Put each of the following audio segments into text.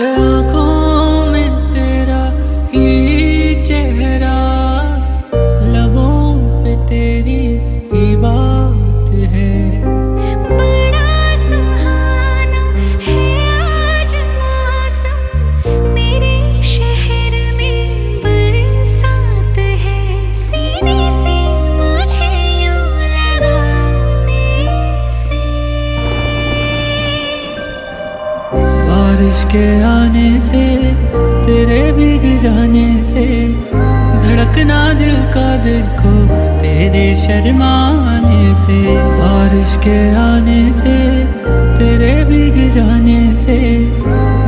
Oh. के आने से, तेरे भीग जाने से, धड़कना दिल का देखो तेरे शर्माने से। बारिश के आने से, तेरे भीग जाने से,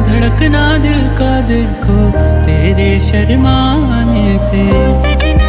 धड़कना दिल का देखो तेरे शर्माने से। सजना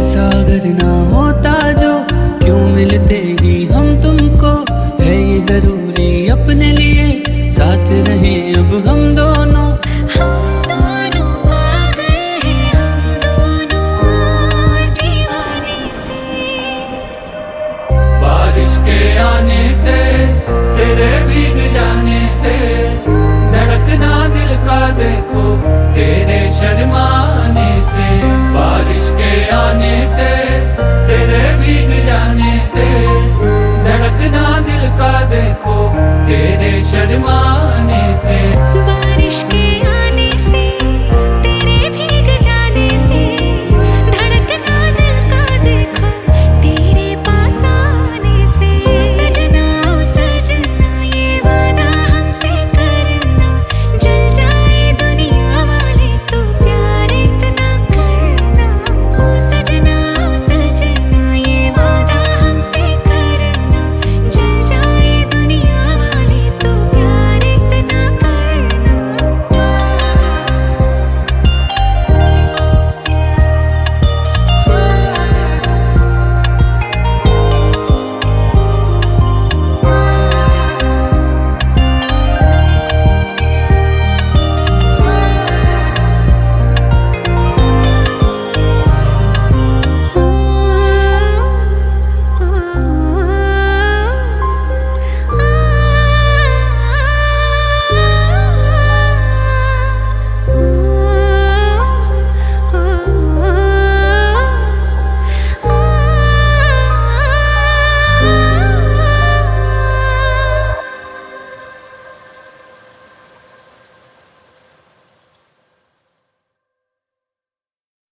ऐसा अगर ना होता जो क्यों मिलते ही हम तुमको? है ये ज़रूरी अपने लिए साथ रहे अब हम दोनों। तेरे शर्माने से।